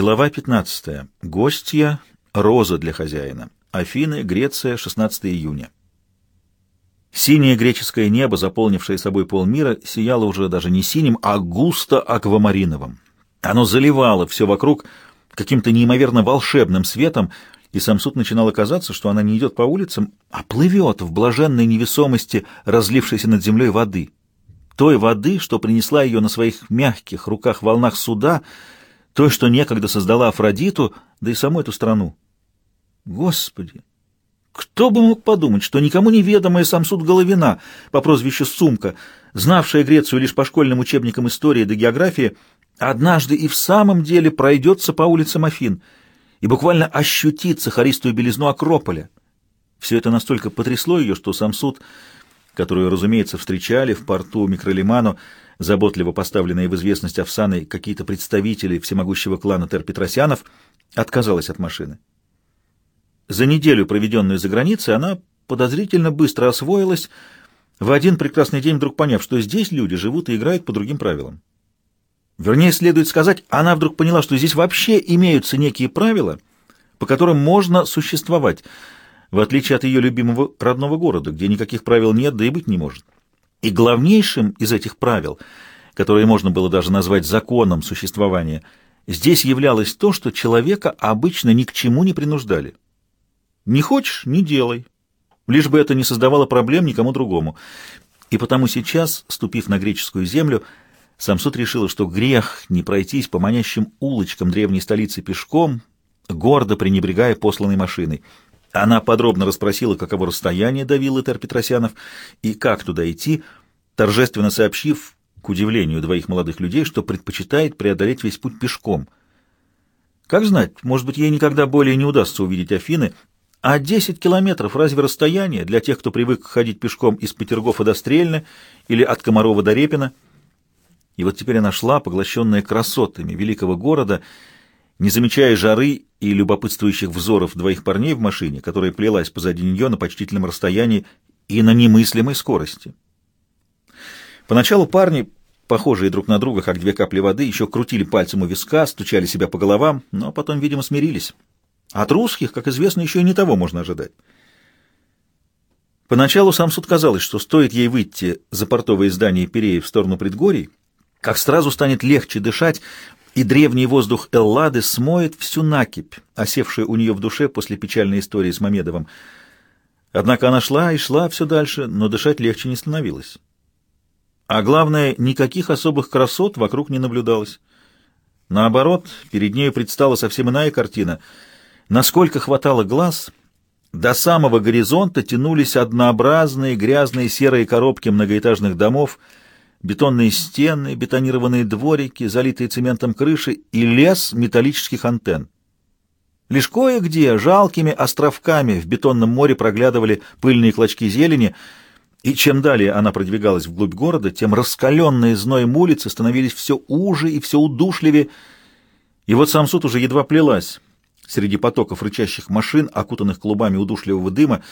Глава 15. Гостья. Роза для хозяина. Афины, Греция, 16 июня. Синее греческое небо, заполнившее собой полмира, сияло уже даже не синим, а густо аквамариновым. Оно заливало все вокруг каким-то неимоверно волшебным светом, и Самсуд начинало казаться, что она не идет по улицам, а плывет в блаженной невесомости разлившейся над землей воды. Той воды, что принесла ее на своих мягких руках волнах суда — той, что некогда создала Афродиту, да и саму эту страну. Господи! Кто бы мог подумать, что никому неведомая Самсуд Головина по прозвищу Сумка, знавшая Грецию лишь по школьным учебникам истории да географии, однажды и в самом деле пройдется по улицам Афин и буквально ощутит сахаристую белизну Акрополя. Все это настолько потрясло ее, что Самсуд, которую, разумеется, встречали в порту Микролиману, заботливо поставленные в известность Овсаной какие-то представители всемогущего клана Тер-Петросянов, отказалась от машины. За неделю, проведенную за границей, она подозрительно быстро освоилась, в один прекрасный день вдруг поняв, что здесь люди живут и играют по другим правилам. Вернее, следует сказать, она вдруг поняла, что здесь вообще имеются некие правила, по которым можно существовать, в отличие от ее любимого родного города, где никаких правил нет, да и быть не может. И главнейшим из этих правил, которые можно было даже назвать законом существования, здесь являлось то, что человека обычно ни к чему не принуждали. Не хочешь — не делай, лишь бы это не создавало проблем никому другому. И потому сейчас, ступив на греческую землю, Самсуд решила, что грех не пройтись по манящим улочкам древней столицы пешком, гордо пренебрегая посланной машиной — она подробно расспросила, каково расстояние до виллы Тер Петросянов и как туда идти, торжественно сообщив, к удивлению двоих молодых людей, что предпочитает преодолеть весь путь пешком. Как знать, может быть, ей никогда более не удастся увидеть Афины, а 10 километров разве расстояние для тех, кто привык ходить пешком из Петергофа до Стрельны или от Комарова до Репина? И вот теперь она шла, поглощенная красотами великого города, не замечая жары и любопытствующих взоров двоих парней в машине, которая плелась позади нее на почтительном расстоянии и на немыслимой скорости. Поначалу парни, похожие друг на друга, как две капли воды, еще крутили пальцем у виска, стучали себя по головам, но потом, видимо, смирились. От русских, как известно, еще и не того можно ожидать. Поначалу сам суд казалось, что стоит ей выйти за портовое здание Перея в сторону предгорий, как сразу станет легче дышать, и древний воздух Эллады смоет всю накипь, осевшую у нее в душе после печальной истории с Мамедовым. Однако она шла и шла все дальше, но дышать легче не становилось. А главное, никаких особых красот вокруг не наблюдалось. Наоборот, перед нею предстала совсем иная картина. Насколько хватало глаз, до самого горизонта тянулись однообразные грязные серые коробки многоэтажных домов — бетонные стены, бетонированные дворики, залитые цементом крыши и лес металлических антенн. Лишь кое-где жалкими островками в бетонном море проглядывали пыльные клочки зелени, и чем далее она продвигалась вглубь города, тем раскаленные зноем улицы становились все уже и все удушливее, и вот сам суд уже едва плелась среди потоков рычащих машин, окутанных клубами удушливого дыма.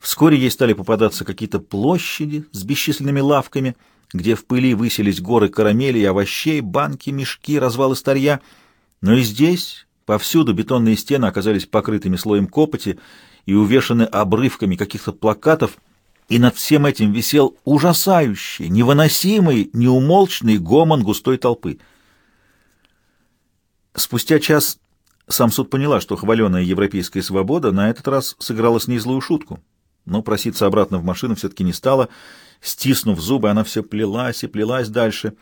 Вскоре ей стали попадаться какие-то площади с бесчисленными лавками — где в пыли высились горы карамели и овощей, банки, мешки, развалы старья. Но и здесь повсюду бетонные стены оказались покрытыми слоем копоти и увешаны обрывками каких-то плакатов, и над всем этим висел ужасающий, невыносимый, неумолчный гомон густой толпы. Спустя час сам суд поняла, что хваленая европейская свобода на этот раз сыграла с ней злую шутку, но проситься обратно в машину все-таки не стала — Стиснув зубы, она все плелась и плелась дальше.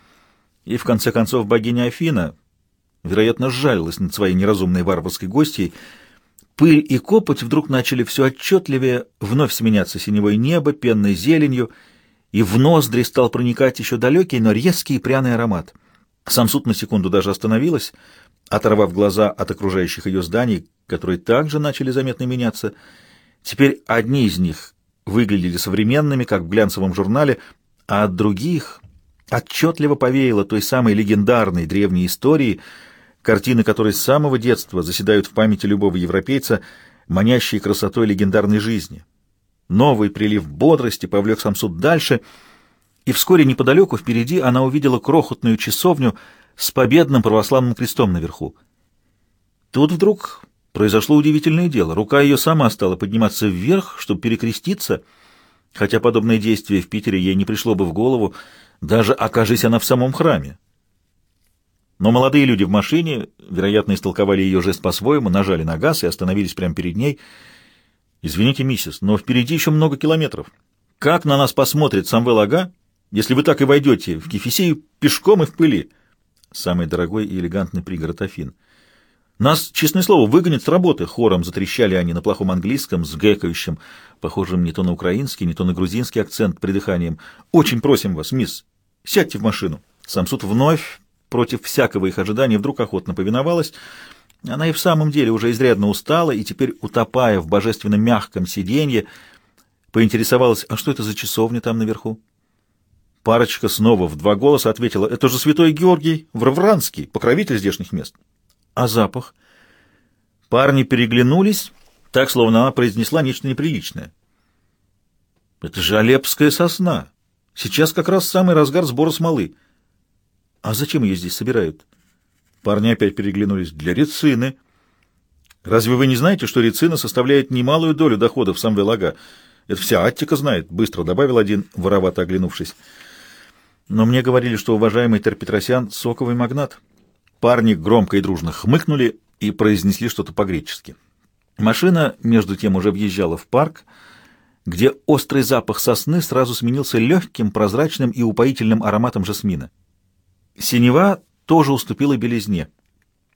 И в конце концов богиня Афина, вероятно, сжалилась над своей неразумной варварской гостьей. Пыль и копоть вдруг начали все отчетливее вновь сменяться синевой небо, пенной зеленью, и в ноздри стал проникать еще далекий, но резкий и пряный аромат. Самсуд на секунду даже остановилась, оторвав глаза от окружающих ее зданий, которые также начали заметно меняться. Теперь одни из них выглядели современными, как в глянцевом журнале, а от других отчетливо повеяло той самой легендарной древней истории, картины которой с самого детства заседают в памяти любого европейца, манящей красотой легендарной жизни. Новый прилив бодрости повлек Самсуд дальше, и вскоре неподалеку впереди она увидела крохотную часовню с победным православным крестом наверху. тут вдруг произошло удивительное дело. Рука ее сама стала подниматься вверх, чтобы перекреститься, хотя подобное действие в Питере ей не пришло бы в голову, даже окажись она в самом храме. Но молодые люди в машине, вероятно, истолковали ее жест по-своему, нажали на газ и остановились прямо перед ней. «Извините, миссис, но впереди еще много километров. Как на нас посмотрит Самвел Ага, если вы так и войдете в Кефисею пешком и в пыли?» Самый дорогой и элегантный пригород Афин. «Нас, честное слово, выгонят с работы!» Хором затрещали они на плохом английском, с гэкающим, похожим не то на украинский, не то на грузинский акцент придыханием. «Очень просим вас, мисс, сядьте в машину!» Самсуд вновь против всякого их ожидания вдруг охотно повиновалась. Она и в самом деле уже изрядно устала, и теперь, утопая в божественно мягком сиденье, поинтересовалась, а что это за часовня там наверху? Парочка снова в два голоса ответила, это же святой Георгий Вравранский, покровитель здешних мест. А запах? Парни переглянулись, так, словно она произнесла нечто неприличное. Это же Алепская сосна. Сейчас как раз самый разгар сбора смолы. «А зачем ее здесь собирают?» Парни опять переглянулись. «Для рецины». «Разве вы не знаете, что рецина составляет немалую долю доходов Самвелага? Это вся Аттика знает», — быстро добавил один, воровато оглянувшись. «Но мне говорили, что уважаемый Терпетросян — соковый магнат». Парни громко и дружно хмыкнули и произнесли что-то по-гречески. Машина, между тем, уже въезжала в парк, где острый запах сосны сразу сменился легким, прозрачным и упоительным ароматом жасмина. Синева тоже уступила белизне.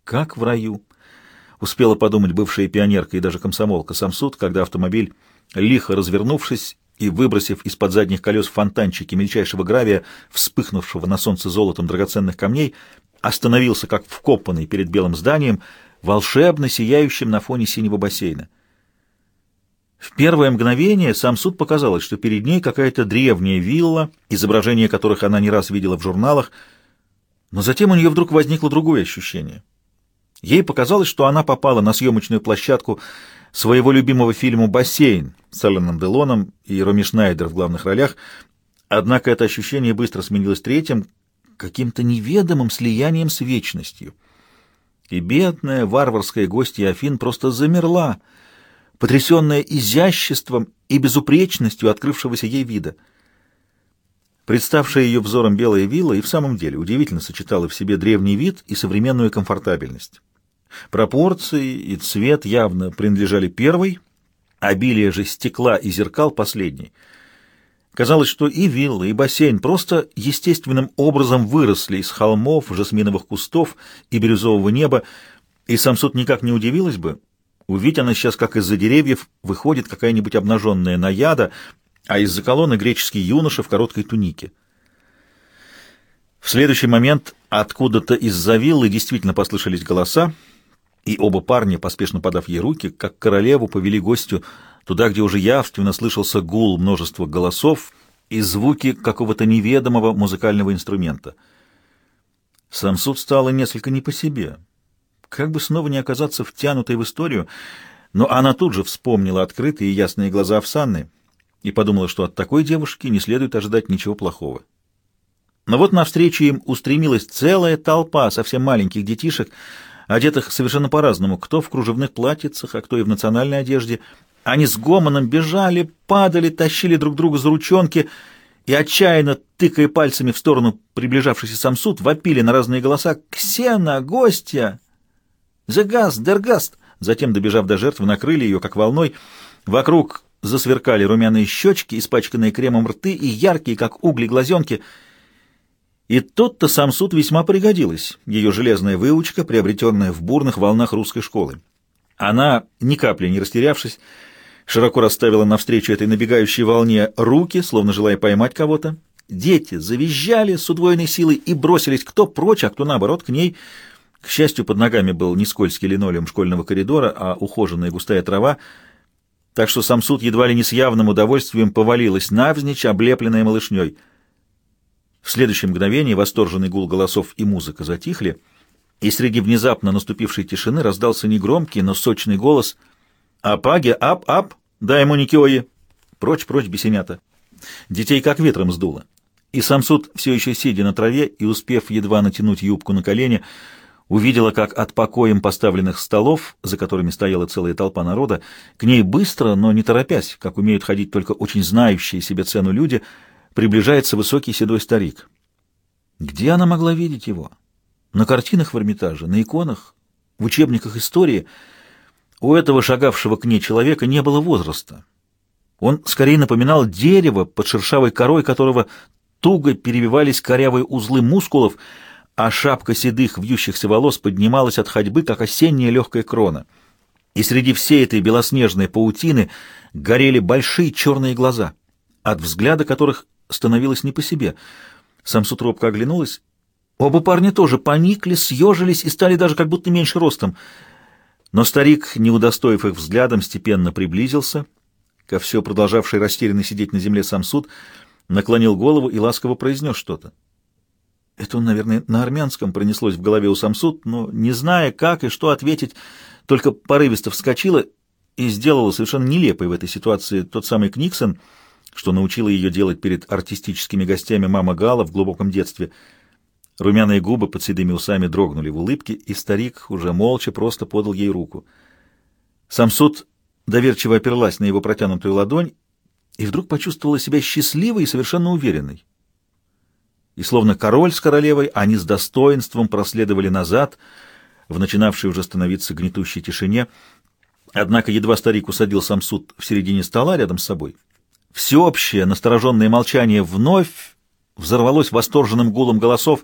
Как в раю. Успела подумать бывшая пионерка и даже комсомолка Самсуд, когда автомобиль, лихо развернувшись и выбросив из-под задних колес фонтанчики мельчайшего гравия, вспыхнувшего на солнце золотом драгоценных камней, остановился как вкопанный перед белым зданием, волшебно сияющим на фоне синего бассейна. В первое мгновение сам суд показалось, что перед ней какая-то древняя вилла, изображение которых она не раз видела в журналах — но затем у нее вдруг возникло другое ощущение. Ей показалось, что она попала на съемочную площадку своего любимого фильма «Бассейн» с Алленом Делоном и Роми Шнайдер в главных ролях, однако это ощущение быстро сменилось третьим, каким-то неведомым слиянием с вечностью. И бедная варварская гостья Афин просто замерла, потрясенная изяществом и безупречностью открывшегося ей вида — Представшая ее взором белая вилла и в самом деле удивительно сочетала в себе древний вид и современную комфортабельность. Пропорции и цвет явно принадлежали первой, обилие же стекла и зеркал последней. Казалось, что и вилла, и бассейн просто естественным образом выросли из холмов, жасминовых кустов и бирюзового неба, и сам суд никак не удивилась бы, увидеть она сейчас, как из-за деревьев выходит какая-нибудь обнаженная наяда, а из-за колонны греческий юноша в короткой тунике. В следующий момент откуда-то из-за виллы действительно послышались голоса, и оба парня, поспешно подав ей руки, как королеву повели гостю туда, где уже явственно слышался гул множества голосов и звуки какого-то неведомого музыкального инструмента. Сам суд стало несколько не по себе. Как бы снова не оказаться втянутой в историю, но она тут же вспомнила открытые и ясные глаза Овсанны — и подумала, что от такой девушки не следует ожидать ничего плохого. Но вот навстречу им устремилась целая толпа совсем маленьких детишек, одетых совершенно по-разному, кто в кружевных платьицах, а кто и в национальной одежде. Они с гомоном бежали, падали, тащили друг друга за ручонки и, отчаянно тыкая пальцами в сторону приближавшийся самсуд, вопили на разные голоса «Ксена! Гостья!» «Зегаст! Дергаст!» Затем, добежав до жертвы, накрыли ее, как волной. Вокруг засверкали румяные щечки, испачканные кремом рты и яркие, как угли, глазенки. И тут-то сам суд весьма пригодилась, ее железная выучка, приобретенная в бурных волнах русской школы. Она, ни капли не растерявшись, широко расставила навстречу этой набегающей волне руки, словно желая поймать кого-то. Дети завизжали с удвоенной силой и бросились кто прочь, а кто наоборот к ней. К счастью, под ногами был не скользкий линолеум школьного коридора, а ухоженная густая трава, так что Самсуд едва ли не с явным удовольствием повалилась навзничь, облепленная малышней. В следующее мгновение восторженный гул голосов и музыка затихли, и среди внезапно наступившей тишины раздался негромкий, но сочный голос «Апаге, ап, ап, дай ему Никиои!» Прочь, прочь, бесенята. Детей как ветром сдуло. И Самсуд, все еще сидя на траве и успев едва натянуть юбку на колени, увидела, как от покоем поставленных столов, за которыми стояла целая толпа народа, к ней быстро, но не торопясь, как умеют ходить только очень знающие себе цену люди, приближается высокий седой старик. Где она могла видеть его? На картинах в Эрмитаже, на иконах, в учебниках истории. У этого шагавшего к ней человека не было возраста. Он скорее напоминал дерево, под шершавой корой которого туго перевивались корявые узлы мускулов, а шапка седых вьющихся волос поднималась от ходьбы, как осенняя легкая крона. И среди всей этой белоснежной паутины горели большие черные глаза, от взгляда которых становилось не по себе. Самсут робко оглянулась. Оба парня тоже поникли, съежились и стали даже как будто меньше ростом. Но старик, не удостоив их взглядом, степенно приблизился, ко все продолжавший растерянно сидеть на земле Самсуд, наклонил голову и ласково произнес что-то. Это он, наверное, на армянском пронеслось в голове у Самсуд, но, не зная, как и что ответить, только порывисто вскочила и сделала совершенно нелепой в этой ситуации тот самый Книксон, что научила ее делать перед артистическими гостями мама Гала в глубоком детстве. Румяные губы под седыми усами дрогнули в улыбке, и старик уже молча просто подал ей руку. Самсуд доверчиво оперлась на его протянутую ладонь и вдруг почувствовала себя счастливой и совершенно уверенной и словно король с королевой они с достоинством проследовали назад в начинавшей уже становиться гнетущей тишине. Однако едва старик усадил сам суд в середине стола рядом с собой, всеобщее настороженное молчание вновь взорвалось восторженным гулом голосов.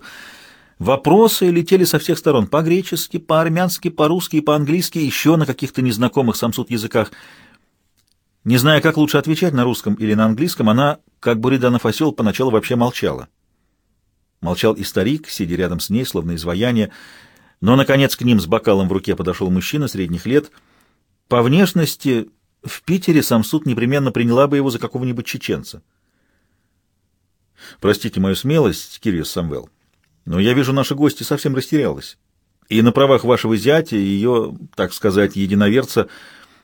Вопросы летели со всех сторон, по-гречески, по-армянски, по-русски по-английски, еще на каких-то незнакомых самсуд языках. Не зная, как лучше отвечать на русском или на английском, она, как Буриданов осел, поначалу вообще молчала. Молчал и старик, сидя рядом с ней, словно изваяние. Но, наконец, к ним с бокалом в руке подошел мужчина средних лет. По внешности в Питере сам суд непременно приняла бы его за какого-нибудь чеченца. «Простите мою смелость, Кирилл Самвел, но я вижу, наша гостья совсем растерялась. И на правах вашего зятя, ее, так сказать, единоверца,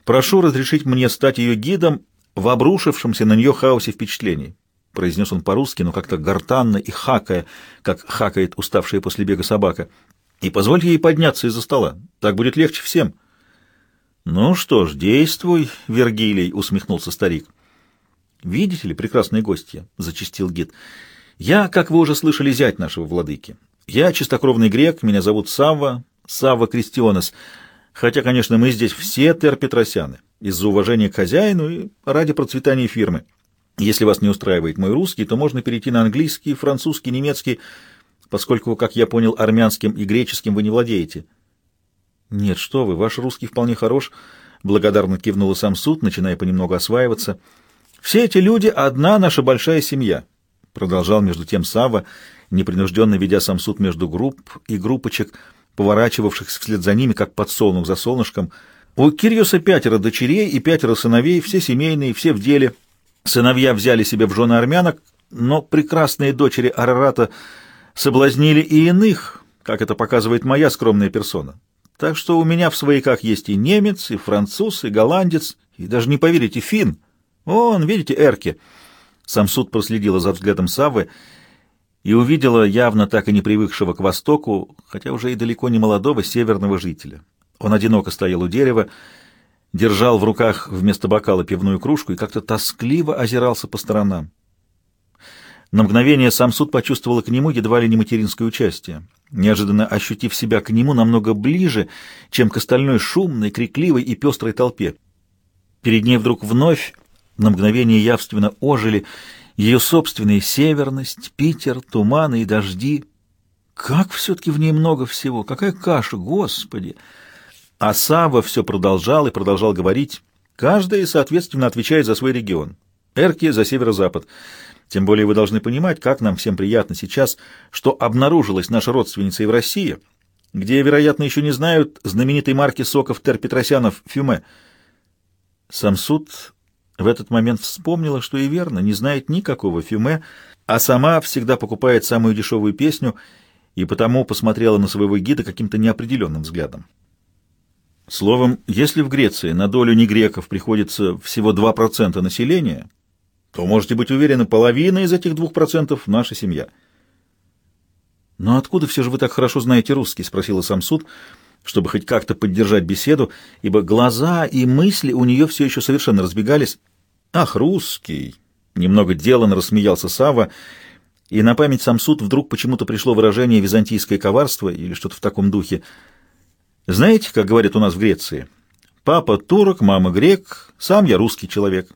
прошу разрешить мне стать ее гидом в обрушившемся на нее хаосе впечатлений. — произнес он по-русски, но как-то гортанно и хакая, как хакает уставшая после бега собака. «И позвольте ей подняться из-за стола. Так будет легче всем». «Ну что ж, действуй, Вергилий», — усмехнулся старик. «Видите ли, прекрасные гости», — зачистил гид. «Я, как вы уже слышали, зять нашего владыки. Я чистокровный грек, меня зовут Савва, Савва Кристионес. Хотя, конечно, мы здесь все терпетросяны, из-за уважения к хозяину и ради процветания фирмы». Если вас не устраивает мой русский, то можно перейти на английский, французский, немецкий, поскольку, как я понял, армянским и греческим вы не владеете. Нет, что вы, ваш русский вполне хорош, благодарно кивнула сам суд, начиная понемногу осваиваться. Все эти люди — одна наша большая семья, продолжал между тем Сава, непринужденно ведя сам суд между групп и группочек, поворачивавшихся вслед за ними, как подсолнух за солнышком. У Кирьюса пятеро дочерей и пятеро сыновей, все семейные, все в деле — Сыновья взяли себе в жены армянок, но прекрасные дочери Арарата соблазнили и иных, как это показывает моя скромная персона. Так что у меня в свояках есть и немец, и француз, и голландец, и даже, не поверите, фин. Он, видите, Эрки. Самсуд проследила за взглядом Саввы и увидела явно так и не привыкшего к востоку, хотя уже и далеко не молодого северного жителя. Он одиноко стоял у дерева, держал в руках вместо бокала пивную кружку и как-то тоскливо озирался по сторонам. На мгновение сам суд почувствовал к нему едва ли не материнское участие, неожиданно ощутив себя к нему намного ближе, чем к остальной шумной, крикливой и пестрой толпе. Перед ней вдруг вновь на мгновение явственно ожили ее собственные северность, Питер, туманы и дожди. Как все-таки в ней много всего! Какая каша, Господи! А Сава все продолжал и продолжал говорить. Каждый, соответственно, отвечает за свой регион. Эрки за северо-запад. Тем более вы должны понимать, как нам всем приятно сейчас, что обнаружилась наша родственница и в России, где, вероятно, еще не знают знаменитой марки соков Тер-Петросянов «Фюме». Самсуд в этот момент вспомнила, что и верно, не знает никакого «Фюме», а сама всегда покупает самую дешевую песню и потому посмотрела на своего гида каким-то неопределенным взглядом. Словом, если в Греции на долю негреков приходится всего 2% населения, то можете быть уверены, половина из этих 2% — наша семья. «Но откуда все же вы так хорошо знаете русский?» — спросила Самсуд, чтобы хоть как-то поддержать беседу, ибо глаза и мысли у нее все еще совершенно разбегались. «Ах, русский!» — немного деланно рассмеялся Сава, и на память Самсуд вдруг почему-то пришло выражение «византийское коварство» или что-то в таком духе. «Знаете, как говорят у нас в Греции? Папа турок, мама грек, сам я русский человек».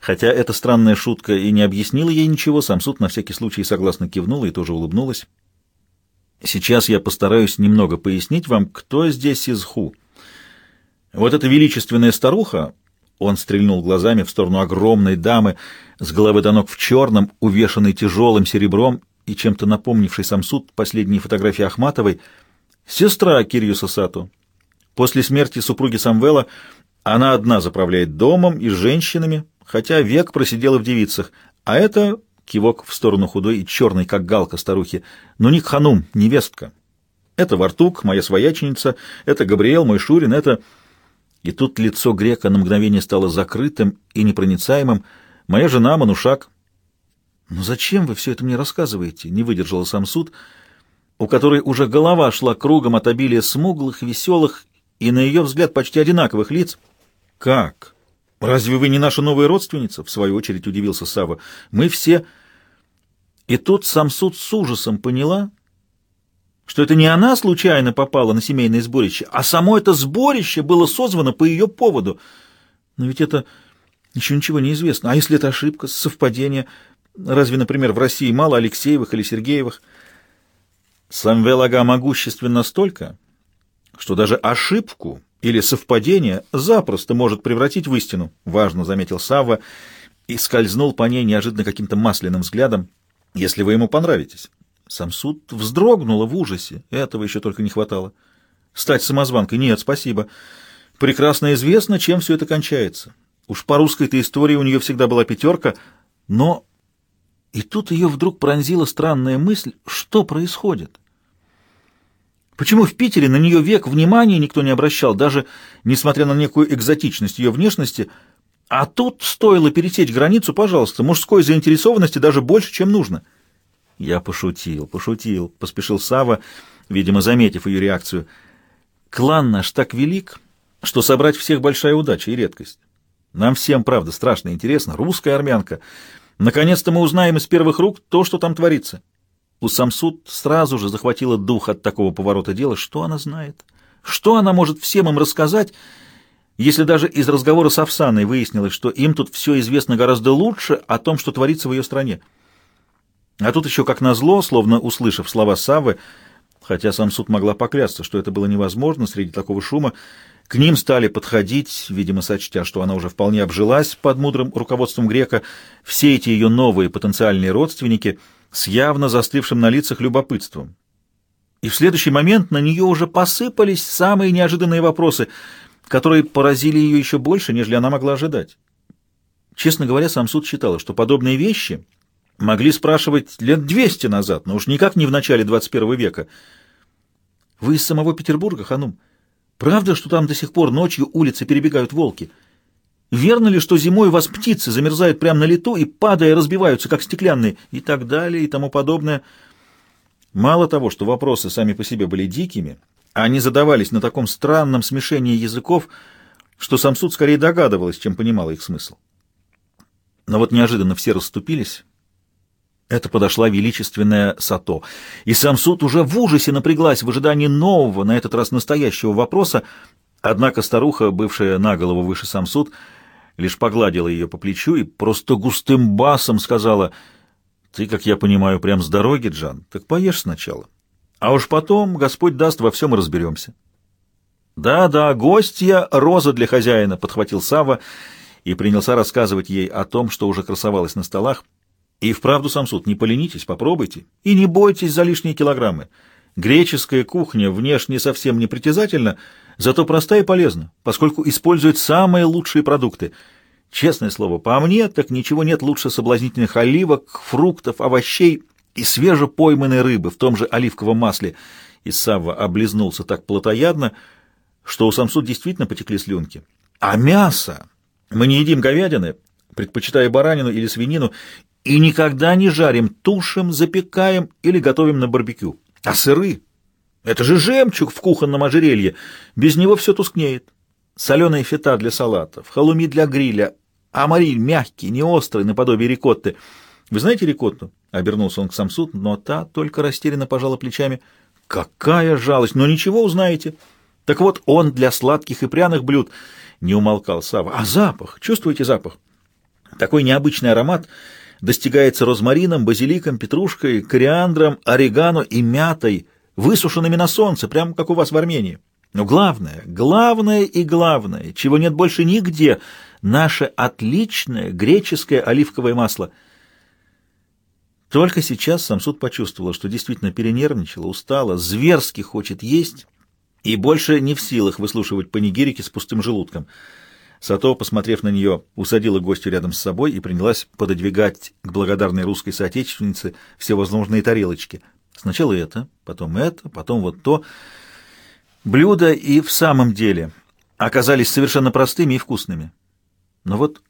Хотя эта странная шутка и не объяснила ей ничего, Самсуд на всякий случай согласно кивнула и тоже улыбнулась. Сейчас я постараюсь немного пояснить вам, кто здесь из Ху. Вот эта величественная старуха, он стрельнул глазами в сторону огромной дамы с головы до ног в черном, увешанной тяжелым серебром и чем-то напомнившей сам суд последние фотографии Ахматовой, сестра Кирьюса Сато. После смерти супруги Самвела она одна заправляет домом и женщинами, хотя век просидела в девицах, а это Кивок в сторону худой и черной, как галка старухи. «Ну, не Ханум, невестка. Это Вартук, моя свояченица, это Габриэл, мой Шурин, это...» И тут лицо грека на мгновение стало закрытым и непроницаемым. «Моя жена Манушак». «Ну зачем вы все это мне рассказываете?» — не выдержала сам суд, у которой уже голова шла кругом от обилия смуглых, веселых и, на ее взгляд, почти одинаковых лиц. «Как? Разве вы не наша новая родственница?» — в свою очередь удивился Сава. «Мы все...» И тут Самсуд с ужасом поняла, что это не она случайно попала на семейное сборище, а само это сборище было созвано по ее поводу. Но ведь это еще ничего не известно. А если это ошибка, совпадение? Разве, например, в России мало Алексеевых или Сергеевых? Самвел Ага могуществен настолько, что даже ошибку или совпадение запросто может превратить в истину, важно заметил Савва и скользнул по ней неожиданно каким-то масляным взглядом если вы ему понравитесь. Самсуд вздрогнула в ужасе. Этого еще только не хватало. Стать самозванкой? Нет, спасибо. Прекрасно известно, чем все это кончается. Уж по русской-то истории у нее всегда была пятерка, но... И тут ее вдруг пронзила странная мысль, что происходит. Почему в Питере на нее век внимания никто не обращал, даже несмотря на некую экзотичность ее внешности, а тут стоило пересечь границу, пожалуйста, мужской заинтересованности даже больше, чем нужно. Я пошутил, пошутил, поспешил Сава, видимо, заметив ее реакцию. Клан наш так велик, что собрать всех большая удача и редкость. Нам всем, правда, страшно интересно, русская армянка. Наконец-то мы узнаем из первых рук то, что там творится. У Самсуд сразу же захватило дух от такого поворота дела. Что она знает? Что она может всем им рассказать, если даже из разговора с Овсаной выяснилось, что им тут все известно гораздо лучше о том, что творится в ее стране. А тут еще как назло, словно услышав слова Саввы, хотя сам суд могла поклясться, что это было невозможно среди такого шума, к ним стали подходить, видимо, сочтя, что она уже вполне обжилась под мудрым руководством грека, все эти ее новые потенциальные родственники с явно застывшим на лицах любопытством. И в следующий момент на нее уже посыпались самые неожиданные вопросы — которые поразили ее еще больше, нежели она могла ожидать. Честно говоря, сам суд считал, что подобные вещи могли спрашивать лет двести назад, но уж никак не в начале 21 века. «Вы из самого Петербурга, Ханум? Правда, что там до сих пор ночью улицы перебегают волки? Верно ли, что зимой у вас птицы замерзают прямо на лету и, падая, разбиваются, как стеклянные?» И так далее, и тому подобное. Мало того, что вопросы сами по себе были дикими, они задавались на таком странном смешении языков, что Самсуд скорее догадывалась, чем понимала их смысл. Но вот неожиданно все расступились. Это подошла величественная Сато, и Самсуд уже в ужасе напряглась в ожидании нового, на этот раз настоящего вопроса, однако старуха, бывшая на голову выше Самсуд, лишь погладила ее по плечу и просто густым басом сказала, «Ты, как я понимаю, прям с дороги, Джан, так поешь сначала». А уж потом Господь даст, во всем разберемся. «Да-да, гостья — роза для хозяина», — подхватил Сава и принялся рассказывать ей о том, что уже красовалось на столах. «И вправду, Самсуд, не поленитесь, попробуйте. И не бойтесь за лишние килограммы. Греческая кухня внешне совсем не притязательна, зато проста и полезна, поскольку использует самые лучшие продукты. Честное слово, по мне, так ничего нет лучше соблазнительных оливок, фруктов, овощей и свежепойманной рыбы в том же оливковом масле. И Савва облизнулся так плотоядно, что у Самсу действительно потекли слюнки. А мясо? Мы не едим говядины, предпочитая баранину или свинину, И никогда не жарим, тушим, запекаем или готовим на барбекю. А сыры? Это же жемчуг в кухонном ожерелье. Без него все тускнеет. Соленая фета для салатов, халуми для гриля, амариль мягкий, не острый, наподобие рикотты. Вы знаете рикотту? Обернулся он к Самсуд, но та только растерянно пожала плечами. Какая жалость! Но ничего узнаете. Так вот, он для сладких и пряных блюд не умолкал Сава. А запах? Чувствуете запах? Такой необычный аромат достигается розмарином, базиликом, петрушкой, кориандром, орегано и мятой, высушенными на солнце, прямо как у вас в Армении. Но главное, главное и главное, чего нет больше нигде, наше отличное греческое оливковое масло. Только сейчас Самсуд почувствовала, что действительно перенервничала, устала, зверски хочет есть и больше не в силах выслушивать панигирики с пустым желудком. Сато, посмотрев на нее, усадила гостю рядом с собой и принялась пододвигать к благодарной русской соотечественнице всевозможные тарелочки. Сначала это, потом это, потом вот то. Блюда и в самом деле оказались совершенно простыми и вкусными. Но вот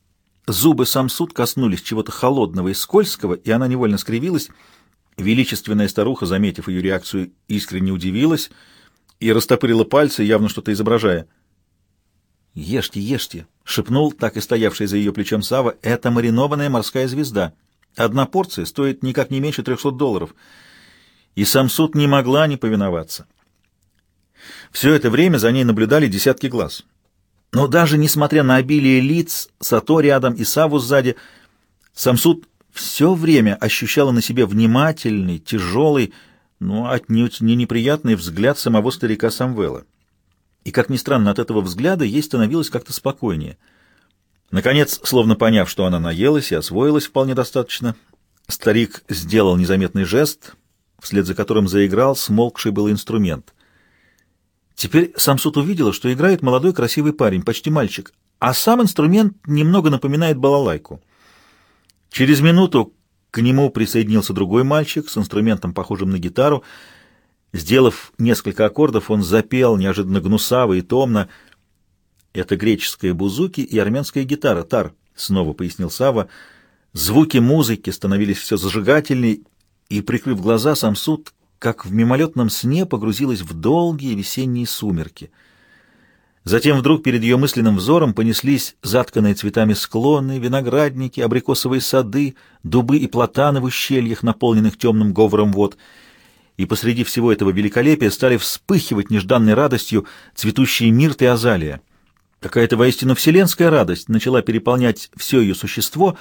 зубы Самсуд коснулись чего-то холодного и скользкого, и она невольно скривилась. Величественная старуха, заметив ее реакцию, искренне удивилась и растопырила пальцы, явно что-то изображая — «Ешьте, ешьте!» — шепнул, так и стоявший за ее плечом Сава. «Это маринованная морская звезда. Одна порция стоит никак не меньше трехсот долларов». И сам суд не могла не повиноваться. Все это время за ней наблюдали десятки глаз. Но даже несмотря на обилие лиц, Сато рядом и Саву сзади, сам суд все время ощущала на себе внимательный, тяжелый, но отнюдь не неприятный взгляд самого старика Самвела и, как ни странно, от этого взгляда ей становилось как-то спокойнее. Наконец, словно поняв, что она наелась и освоилась вполне достаточно, старик сделал незаметный жест, вслед за которым заиграл смолкший был инструмент. Теперь Самсут увидела, что играет молодой красивый парень, почти мальчик, а сам инструмент немного напоминает балалайку. Через минуту к нему присоединился другой мальчик с инструментом, похожим на гитару, Сделав несколько аккордов, он запел неожиданно гнусаво и томно. «Это греческая бузуки и армянская гитара, тар», — снова пояснил Сава. Звуки музыки становились все зажигательней, и, прикрыв глаза, сам суд, как в мимолетном сне, погрузилась в долгие весенние сумерки. Затем вдруг перед ее мысленным взором понеслись затканные цветами склоны, виноградники, абрикосовые сады, дубы и платаны в ущельях, наполненных темным говором вод — и посреди всего этого великолепия стали вспыхивать нежданной радостью цветущие мирт и азалия. Какая-то воистину вселенская радость начала переполнять все ее существо,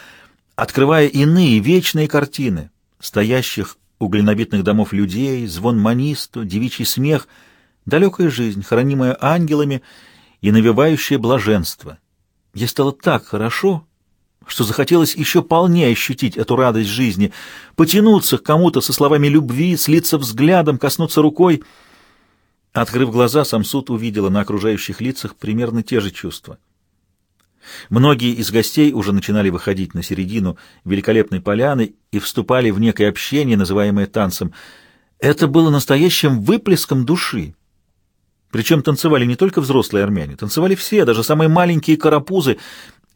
открывая иные вечные картины, стоящих у глинобитных домов людей, звон манисту, девичий смех, далекая жизнь, хранимая ангелами и навевающая блаженство. Ей стало так хорошо, что захотелось еще полнее ощутить эту радость жизни, потянуться к кому-то со словами любви, слиться взглядом, коснуться рукой. Открыв глаза, Самсуд увидела на окружающих лицах примерно те же чувства. Многие из гостей уже начинали выходить на середину великолепной поляны и вступали в некое общение, называемое танцем. Это было настоящим выплеском души. Причем танцевали не только взрослые армяне, танцевали все, даже самые маленькие карапузы,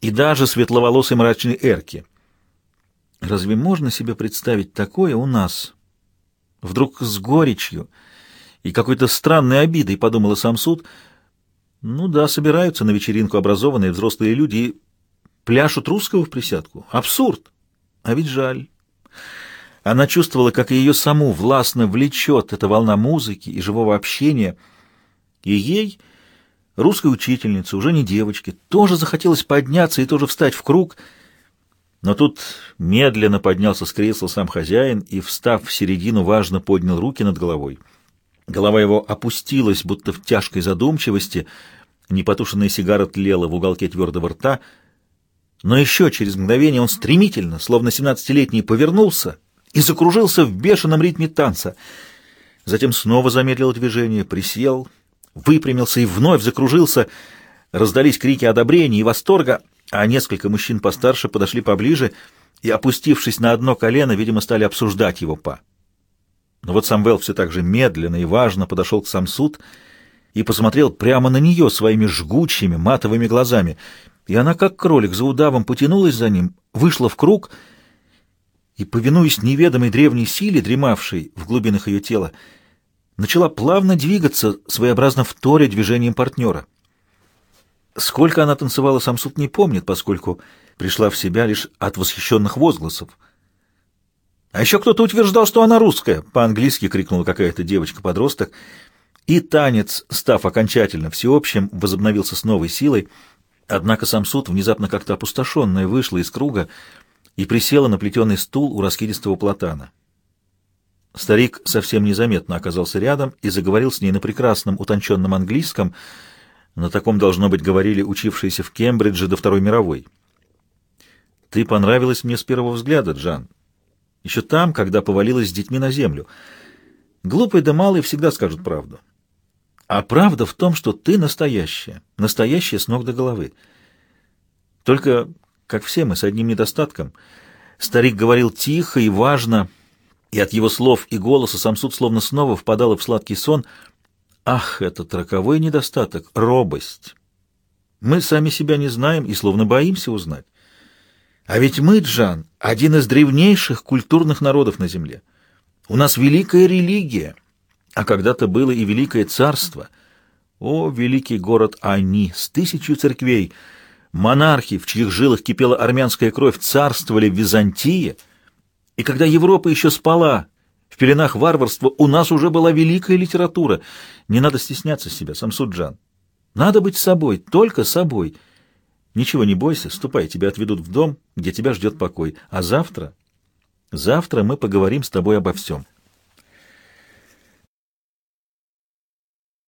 и даже светловолосой мрачной Эрки. Разве можно себе представить такое у нас? Вдруг с горечью и какой-то странной обидой подумала сам суд. Ну да, собираются на вечеринку образованные взрослые люди и пляшут русского в присядку. Абсурд! А ведь жаль. Она чувствовала, как ее саму властно влечет эта волна музыки и живого общения, и ей русской учительнице, уже не девочке, тоже захотелось подняться и тоже встать в круг, но тут медленно поднялся с кресла сам хозяин и, встав в середину, важно поднял руки над головой. Голова его опустилась, будто в тяжкой задумчивости, непотушенная сигара тлела в уголке твердого рта, но еще через мгновение он стремительно, словно семнадцатилетний, повернулся и закружился в бешеном ритме танца. Затем снова замедлил движение, присел — выпрямился и вновь закружился. Раздались крики одобрения и восторга, а несколько мужчин постарше подошли поближе и, опустившись на одно колено, видимо, стали обсуждать его па. Но вот Самвел все так же медленно и важно подошел к Самсуд и посмотрел прямо на нее своими жгучими матовыми глазами, и она, как кролик за удавом, потянулась за ним, вышла в круг и, повинуясь неведомой древней силе, дремавшей в глубинах ее тела, начала плавно двигаться, своеобразно вторя движением партнера. Сколько она танцевала, сам суд не помнит, поскольку пришла в себя лишь от восхищенных возгласов. «А еще кто-то утверждал, что она русская!» — по-английски крикнула какая-то девочка-подросток. И танец, став окончательно всеобщим, возобновился с новой силой. Однако сам суд, внезапно как-то опустошенная, вышла из круга и присела на плетеный стул у раскидистого платана. Старик совсем незаметно оказался рядом и заговорил с ней на прекрасном утонченном английском, на таком, должно быть, говорили учившиеся в Кембридже до Второй мировой. «Ты понравилась мне с первого взгляда, Джан. Еще там, когда повалилась с детьми на землю. Глупые да малые всегда скажут правду. А правда в том, что ты настоящая, настоящая с ног до головы. Только, как все мы, с одним недостатком. Старик говорил тихо и важно, и от его слов и голоса Самсуд словно снова впадала в сладкий сон. Ах, этот роковой недостаток — робость. Мы сами себя не знаем и словно боимся узнать. А ведь мы, Джан, один из древнейших культурных народов на земле. У нас великая религия — а когда-то было и Великое Царство. О, великий город Ани, с тысячью церквей! Монархи, в чьих жилах кипела армянская кровь, царствовали в Византии. И когда Европа еще спала, в пеленах варварства, у нас уже была великая литература. Не надо стесняться себя, Самсуджан. Надо быть собой, только собой. Ничего не бойся, ступай, тебя отведут в дом, где тебя ждет покой. А завтра... Завтра мы поговорим с тобой обо всем.